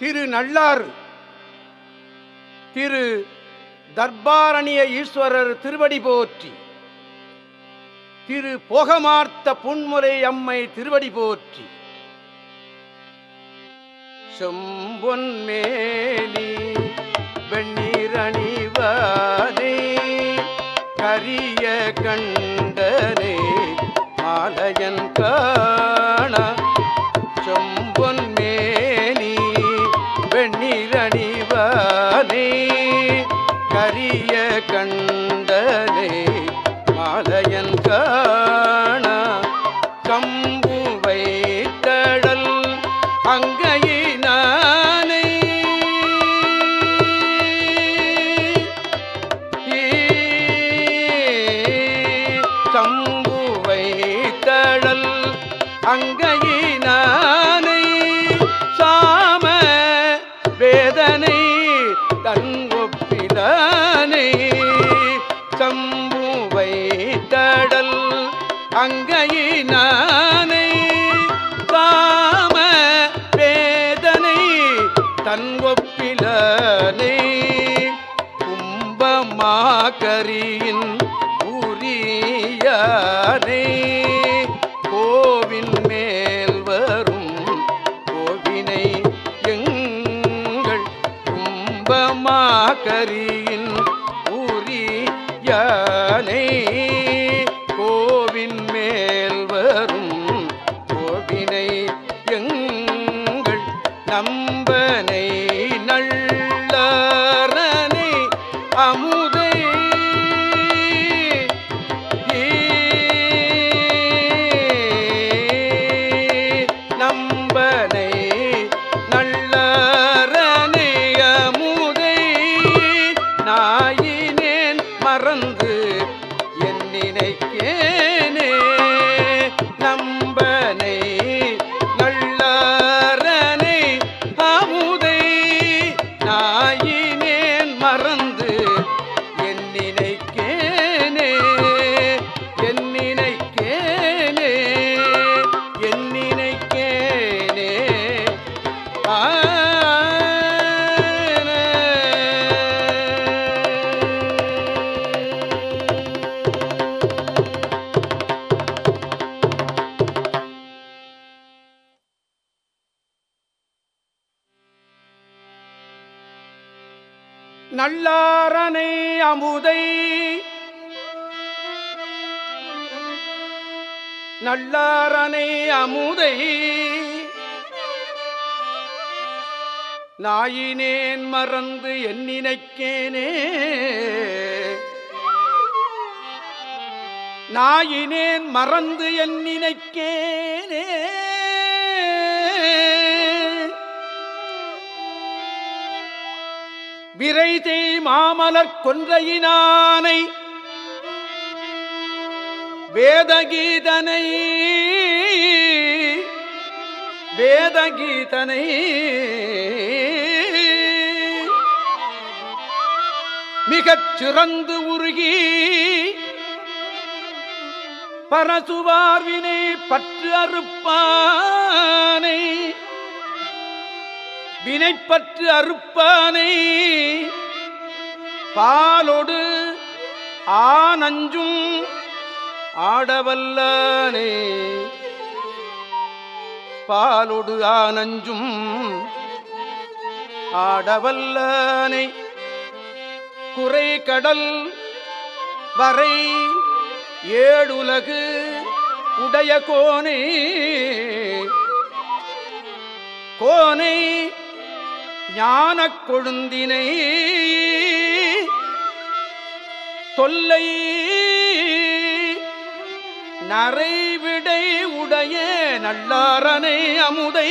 திரு நள்ளாறு திரு தர்பாரணிய ஈஸ்வரர் திருவடி போற்றி திரு போகமார்த்த புன்முறை அம்மை திருவடி போற்றி. செம்பொன்மேனி வெண்ணீரணிவாதே கரிய கண்டனே மாலையன் கா வெண்ணீரணிவானே Yeah. நல்லாரனை அமுதை. நல்லாரனை அமுதை. நாயினேன் மறந்து என் நினைக்கேனே. நாயினேன் மறந்து என் நினைக்கேனே. மாமலர் கொன்றையினானை வேதகீதனை வேதகீதனை மிகச் சிறந்து உருகி பரசுவார்வினை பற்று அறுப்பானை வினைப்பற்று அறுப்பானை பாலொடு ஆனஞ்சும் ஆடவல்லானே. பாலொடு ஆனஞ்சும் ஆடவல்லானை. குறை கடல் வரை ஏழுலகு உடைய கோனை. கோனை ஞானக் கொழுந்தினை தொல்லை நரைவிடை உடைய நல்லாரனை அமுதை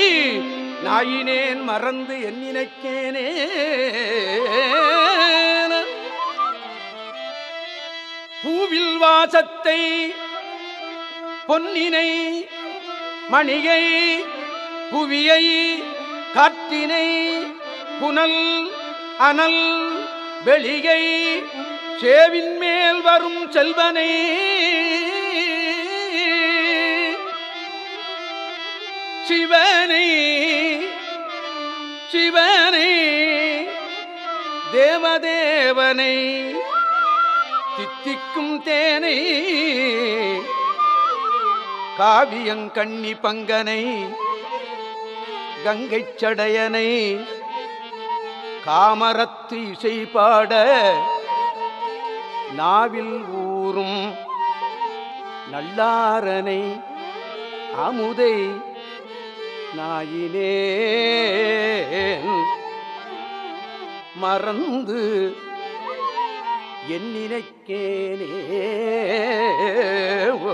நாயினேன் மறந்து என் நினைக்கேனே பூவில் வாசத்தை பொன்னினை மணியை புவியை காற்றினை புனல் அனல் வெளியை சேவின் மேல் வரும் செல்வனை. சிவனை சிவனை தேவதேவனை தித்திக்கும் தேனை. காவியங்கண்ணி பங்கனை கங்கைச் சடையனை காமரத்து இசை பாட நாவில் ஊறும் நல்லாரனை அமுதை நாயினே. மறந்து என்னினைக்கேனே ஓ.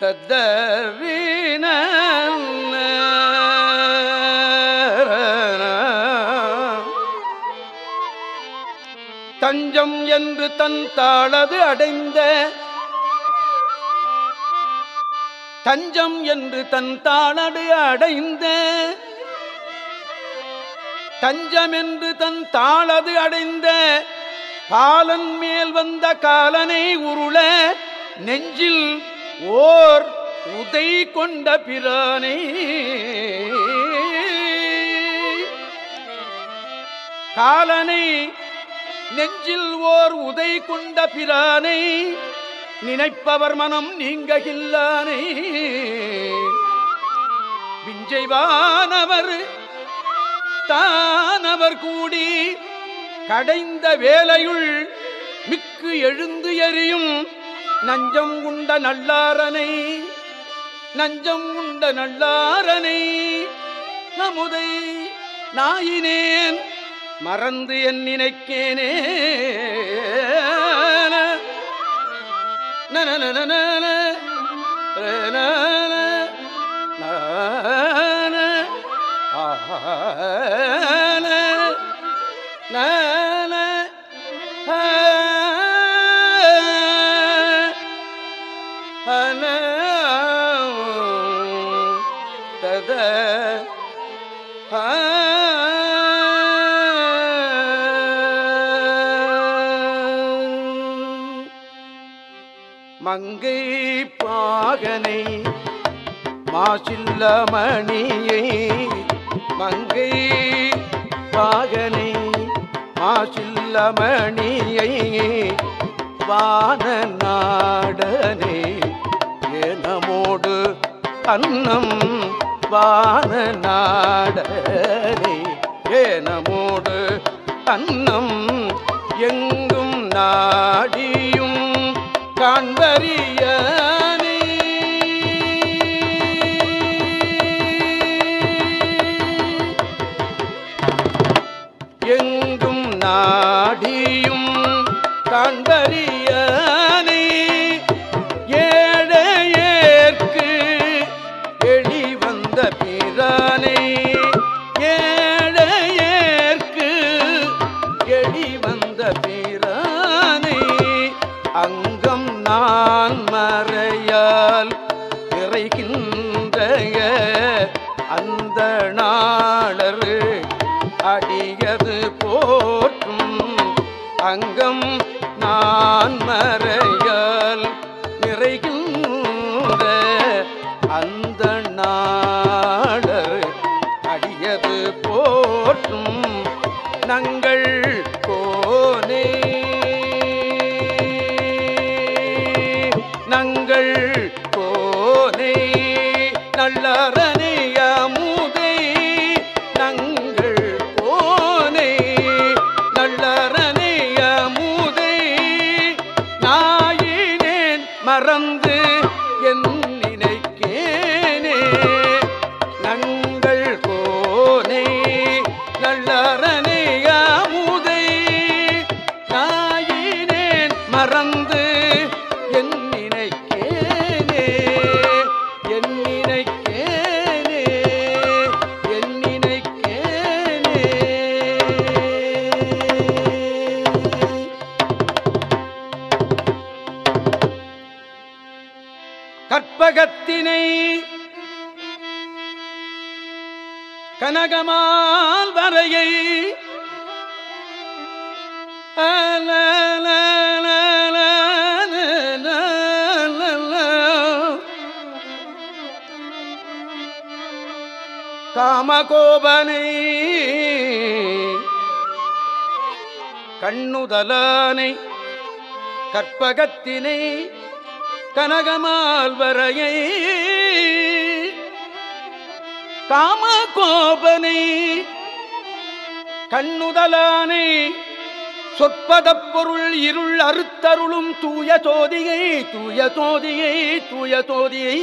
தத்தவீன என்று தன் தாளது அடைந்த தஞ்சம் என்று தன் தாளடு அடைந்த தஞ்சம் என்று தன் தாளது அடைந்த பாலன் மேல் வந்த காலனை உருள நெஞ்சில் ஓர் உதை கொண்ட பிரானை. காலனை நெஞ்சில் ஓர் உதை கொண்ட பிரானை நினைப்பவர் மனம் நீங்ககில்லானை. விஞ்சைவானவர் தானவர் கூடி கடைந்த வேலையுள் மிக்கு எழுந்து எரியும் நஞ்சம் உண்ட நல்லாரனை. நஞ்சம் உண்ட நல்லாரனை. நமுதை நாயினேன் மறந்து என் நினைக்கேனே ஆஹா மாசில்லமணியை மங்கை பாகனை மாசில்லமணியை வான நாடனே ஏனமோடு அன்னம் வான நாடனே ஏனமோடு அன்னம் எங்கும் நாடியும் காண்பறியானே நாடியும் காண்பறியானே அடியது போற்றும் அங்கம் நான் மறையால் கற்பகத்தினை கனகமால் வரையை காமகோபனை கண்ணுதலானை கற்பகத்தினை கனகமால்வரையை காமகோபனை கண்ணுதலானை சொற்பதப் பொருள் இருள் அறுத்தருளும் தூய தோதியை தூய தோதியை தூய தோதியை.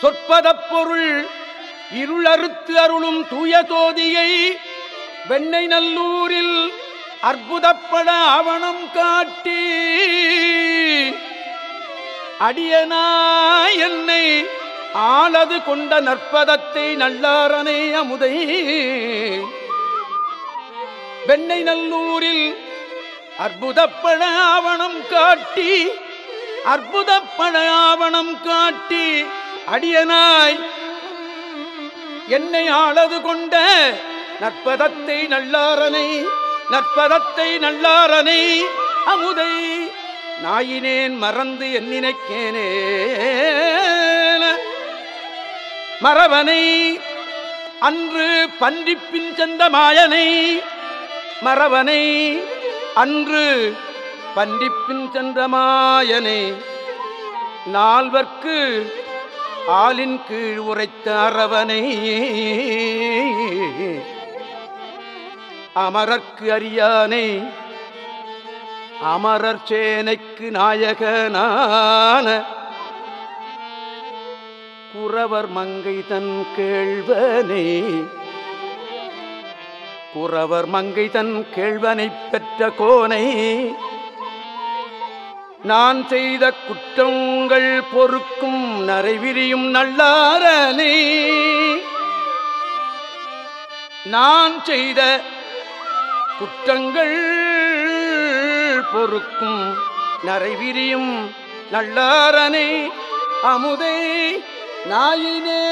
சொற்பதப் பொருள் இருள் அறுத்து அருளும் தூய தோதியை வெண்ணை நல்லூரில் அற்புதப்பட அவனும் காட்டி அடியனாய் என்னை ஆளது கொண்ட நற்பதத்தை நல்லாரனை அமுதை. வெண்ணை நல்லூரில் அற்புதப்பட ஆவணம் காட்டி அற்புதப்பட ஆவணம் காட்டி அடியனாய் என்னை ஆளது கொண்ட நற்பதத்தை நல்லாரனை நற்பதத்தை நல்லாரனை அமுதை நாயினேன் மறந்து என் நினைக்கேனே. மறவனை அன்று பன்றிப்பின் சென்ற மாயனை மரவனை அன்று பன்றிப்பின் சென்ற மாயனை. நால்வர்க்கு ஆளின் கீழ் உரைத்த அரவனை அமரர்க்கு அறியானே அமரர் சேனைக்கு நாயகனான குறவர் மங்கை தன் கேள்வனே குறவர் மங்கை தன் கேள்வனை பெற்ற கோனை நான் செய்த குற்றங்கள் பொறுக்கும் நரைவிரியும் நல்லாரனே. நான் செய்த குற்றங்கள் பொறுக்கும். நரைவிரியும் நல்லாரனை அமுதை நாயினே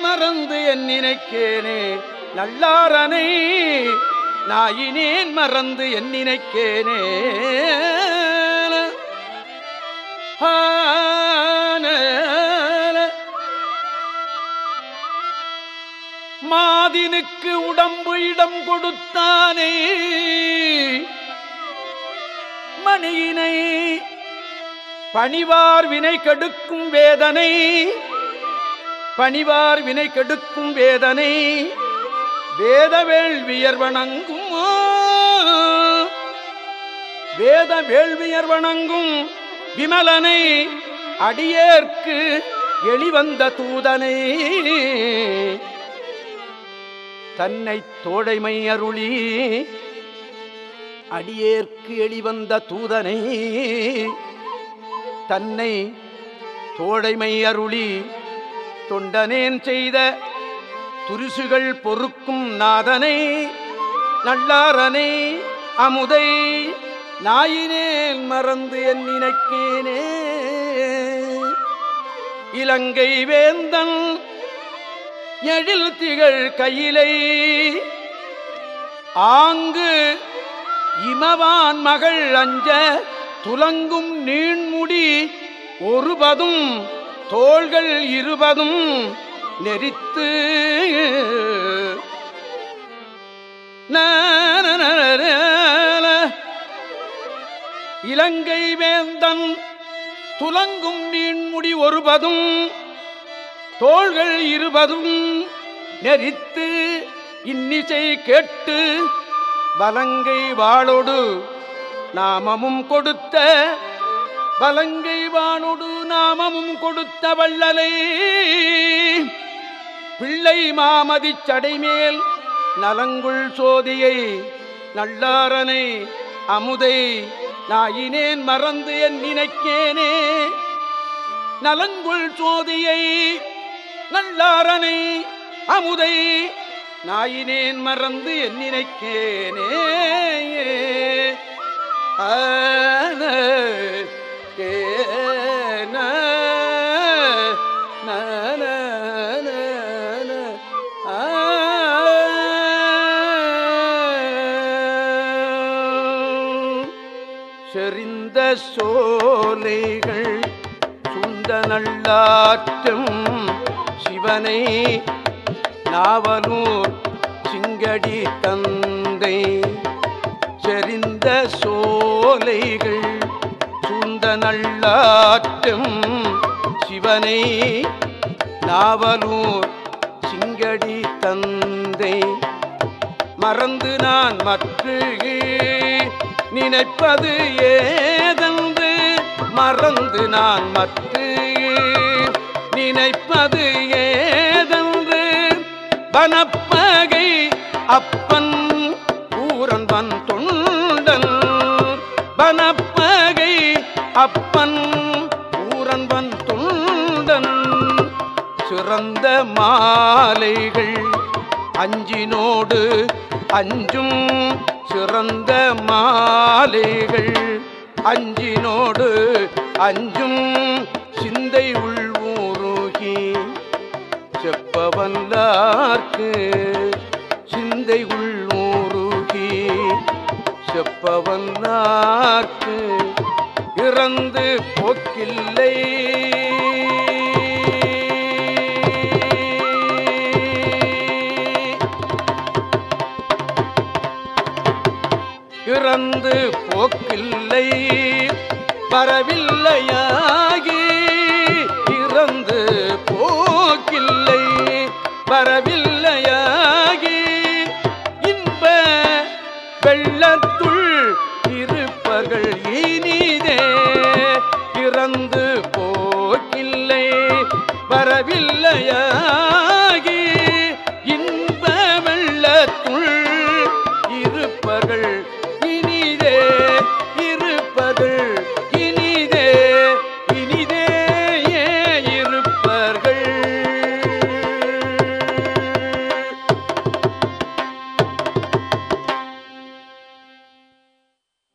மறந்து என் நினைக்கேனே. நல்லாரனை நாயினேன் மறந்து என் நினைக்கேனே. ஆ மாதினுக்கு உடம்பு இடம் கொடுத்தானே. மணியினை பணிவார் வினை கெடுக்கும் வேதனை. பணிவார் வினை கெடுக்கும் வேதனை. வேத வேள்வியர் வணங்கும்? வேத வேள்வியர் வணங்கும் விமலனை அடியேற்கு எளிவந்த தூதனை. தன்னை தோழைமை அருளி அடியேற்கு எளிவந்த தூதனை தன்னை தோழைமை அருளி தொண்டனேன் செய்த துரிசுகள் பொறுக்கும் நாதனை நல்லாரனை அமுதை நாயினேன் மறந்து என் நினைக்கேனே. இலங்கை வேந்தன் எழில் திகழ் கையிலை. ஆங்கு இமவான் மகள் அஞ்ச துலங்கும் நீண்முடி ஒருபதும் தோள்கள் இருபதும் நெறித்து. இலங்கை வேந்தன் துலங்கும் நீண்முடி ஒருபதும் தோள்கள் இருபதும் நெறித்து இன்னிசை கேட்டு வலங்கை வாளோடு நாமமும் கொடுத்த வலங்கை வானோடு நாமமும் கொடுத்த வள்ளலை. பிள்ளை மாமதி சடைமேல் நலங்குள் சோதியை நல்லாரனை அமுதை நாயினேன் மறந்து என் நினைக்கேனே. நலங்குள் சோதியை நல்லாரனை அமுதை நாயினேன் மறந்து என் நினைக்கேனே. செறிந்த சோலைகள் சுந்த சூழ்ந்த நல்லாற்றும் சிவனை நாவலூர் சிங்கடி தந்தை. செறிந்த சோலைகள் சூழ்ந்த நல்லாற்றும் சிவனை நாவலூர் சிங்கடி தந்தை. மறந்து நான் மற்ற நினைப்பது ஏதென்று மறந்து நான் மற்ற நினைப்பது வனப்பகை அப்பன் ஊரன் வன் தொண்டன் வனப்பகை அப்பன் ஊரன் வன் தொண்டன் சிறந்த மாலைகள் அஞ்சினோடு அஞ்சும் சிறந்த மாலைகள். அஞ்சினோடு அஞ்சும் சிந்தை உள்வூருகி செப்பவல்லார்க்கு சிந்தை உள்வூருகி செப்பவல்லார்க்கு இறந்து போக்கில்லை. இறந்து போக்கில்லை. பரவில்லையா தரவில்லையாகி இன்ப வெள்ளத்த